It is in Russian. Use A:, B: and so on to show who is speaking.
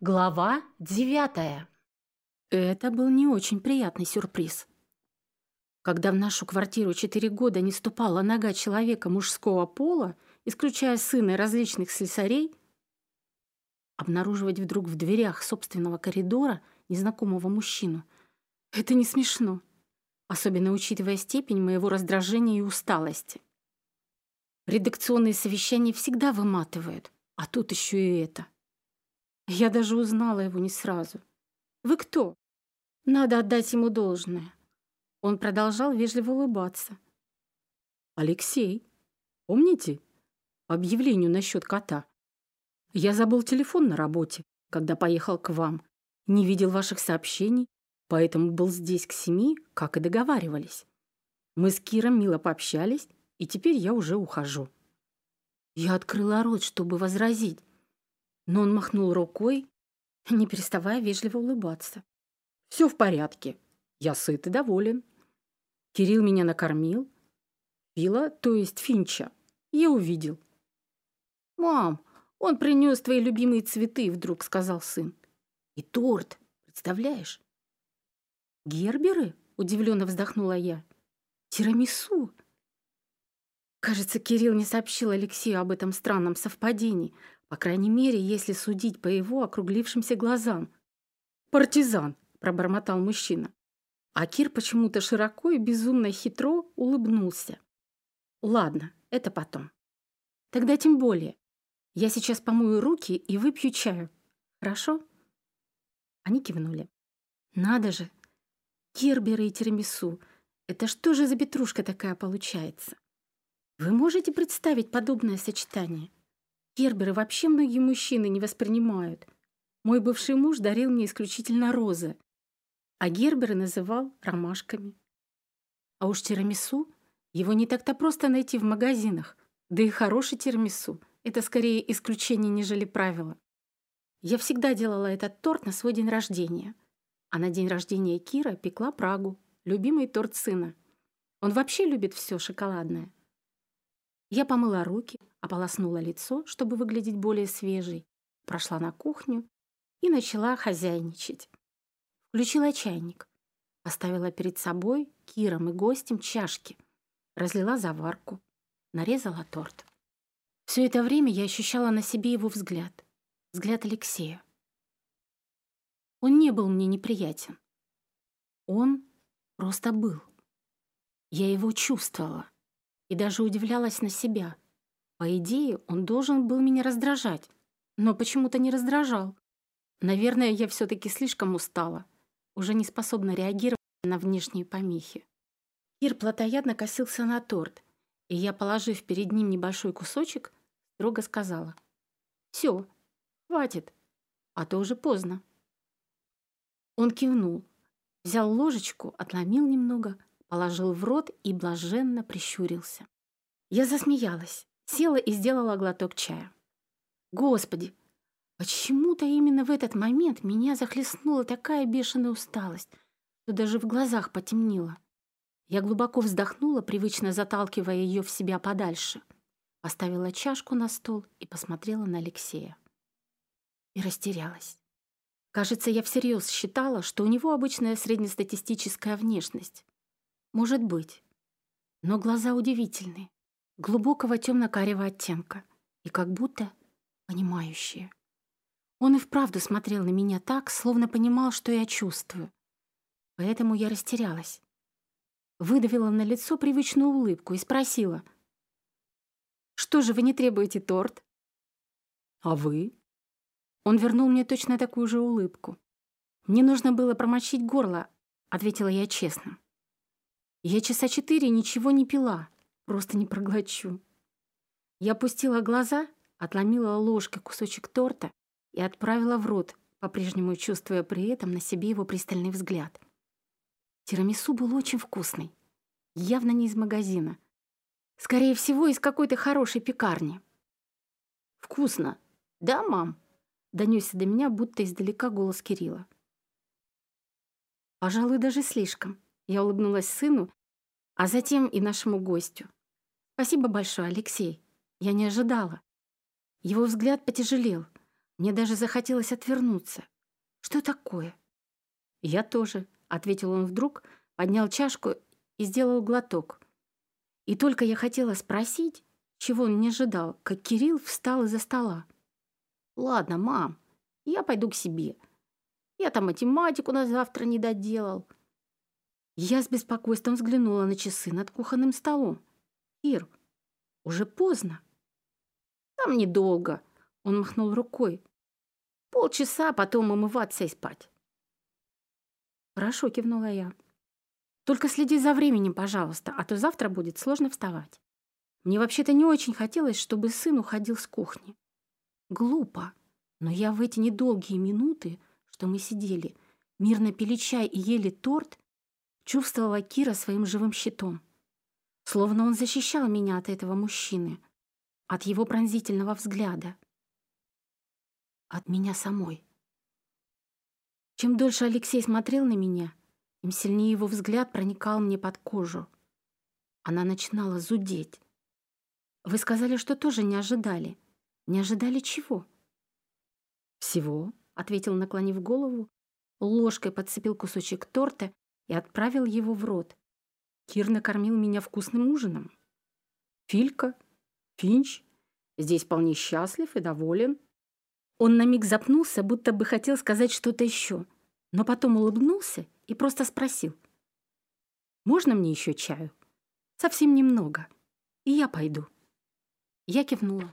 A: Глава девятая.
B: Это был не очень приятный сюрприз. Когда в нашу квартиру четыре года не ступала нога человека мужского пола, исключая сына различных слесарей, обнаруживать вдруг в дверях собственного коридора незнакомого мужчину — это не смешно, особенно учитывая степень моего раздражения и усталости. Редакционные совещания всегда выматывают, а тут еще и это — я даже узнала его не сразу. «Вы кто?» «Надо отдать ему должное». Он продолжал вежливо улыбаться.
C: «Алексей, помните объявлению насчет кота? Я забыл телефон на работе, когда поехал к вам. Не видел ваших сообщений, поэтому был здесь к семи, как и договаривались. Мы с Киром мило пообщались, и теперь я уже ухожу».
B: Я открыла рот, чтобы возразить, но он махнул рукой, не переставая вежливо улыбаться.
C: «Все в порядке. Я сыт и доволен. Кирилл меня накормил. Фила, то есть Финча, я увидел».
B: «Мам, он принес твои любимые цветы», — вдруг сказал сын. «И торт, представляешь?» «Герберы?» — удивленно вздохнула я. «Тирамису?» Кажется, Кирилл не сообщил Алексею об этом странном совпадении, по крайней мере, если судить по его округлившимся глазам.
C: «Партизан!» — пробормотал мужчина.
B: А Кир почему-то широко и безумно хитро улыбнулся. «Ладно, это потом. Тогда тем более. Я сейчас помою руки и выпью чаю. Хорошо?» Они кивнули. «Надо же! Керберы и тирамису. Это что же за петрушка такая получается? Вы можете представить подобное сочетание?» Герберы вообще многие мужчины не воспринимают. Мой бывший муж дарил мне исключительно розы, а Герберы называл ромашками. А уж тирамису, его не так-то просто найти в магазинах. Да и хороший тирамису — это скорее исключение, нежели правило. Я всегда делала этот торт на свой день рождения. А на день рождения Кира пекла Прагу, любимый торт сына. Он вообще любит все шоколадное. Я помыла руки, ополоснула лицо, чтобы выглядеть более свежей, прошла на кухню и начала хозяйничать. Включила чайник, поставила перед собой, Киром и гостем чашки, разлила заварку, нарезала торт. Все это время я ощущала на себе его взгляд, взгляд Алексея. Он не был мне неприятен. Он просто был. Я его чувствовала и даже удивлялась на себя. По идее, он должен был меня раздражать, но почему-то не раздражал. Наверное, я все-таки слишком устала, уже не способна реагировать на внешние помехи. Кир плотоядно косился на торт, и я, положив перед ним небольшой кусочек, строго сказала. «Все, хватит, а то уже поздно». Он кивнул, взял ложечку, отломил немного, положил в рот и блаженно прищурился. Я засмеялась, села и сделала глоток чая. Господи, почему-то именно в этот момент меня захлестнула такая бешеная усталость, что даже в глазах потемнело. Я глубоко вздохнула, привычно заталкивая ее в себя подальше. Поставила чашку на стол и посмотрела на Алексея. И растерялась. Кажется, я всерьез считала, что у него обычная среднестатистическая внешность. Может быть. Но глаза удивительные, глубокого темно-карего оттенка и как будто понимающие. Он и вправду смотрел на меня так, словно понимал, что я чувствую. Поэтому я растерялась. Выдавила на лицо привычную улыбку и спросила. «Что же вы не требуете торт?»
C: «А вы?»
B: Он вернул мне точно такую же улыбку. «Мне нужно было промочить горло», — ответила я честно. Я часа четыре ничего не пила, просто не проглочу. Я опустила глаза, отломила ложкой кусочек торта и отправила в рот, по-прежнему чувствуя при этом на себе его пристальный взгляд. Тирамису был очень вкусный, явно не из магазина. Скорее всего, из какой-то хорошей пекарни. «Вкусно, да, мам?» — донесся до меня, будто издалека голос Кирилла. «Пожалуй, даже слишком», я улыбнулась сыну, а затем и нашему гостю. «Спасибо большое, Алексей. Я не ожидала». Его взгляд потяжелел, Мне даже захотелось отвернуться. Что такое?
C: Я тоже, ответил он вдруг, поднял чашку и сделал глоток. И только я хотела спросить, чего он не ожидал, как Кирилл встал из-за стола.
B: «Ладно, мам, я пойду к себе. Я там математику на завтра не доделал».
C: Я с беспокойством взглянула на часы над кухонным столом. «Ир, уже поздно».
B: «Там недолго», — он махнул рукой. «Полчаса, потом умываться и спать».
C: «Хорошо», — кивнула я. «Только следи за временем, пожалуйста, а то завтра будет сложно вставать. Мне вообще-то не очень хотелось, чтобы сын уходил с кухни. Глупо, но я в эти недолгие минуты, что мы сидели, мирно пили чай и ели торт, чувствовала Кира своим живым щитом. Словно он защищал меня от этого мужчины, от его пронзительного взгляда, от меня самой. Чем дольше Алексей смотрел на меня, тем сильнее его взгляд проникал мне под кожу. Она начинала зудеть. Вы сказали, что тоже не ожидали. Не ожидали чего? Всего, ответил, наклонив голову, ложкой подцепил кусочек торта и отправил его в рот. Кир накормил меня вкусным ужином. Филька, Финч здесь вполне счастлив и доволен. Он на миг запнулся, будто бы хотел сказать что-то еще, но потом улыбнулся и просто спросил. «Можно мне еще чаю? Совсем немного, и я пойду». Я кивнула.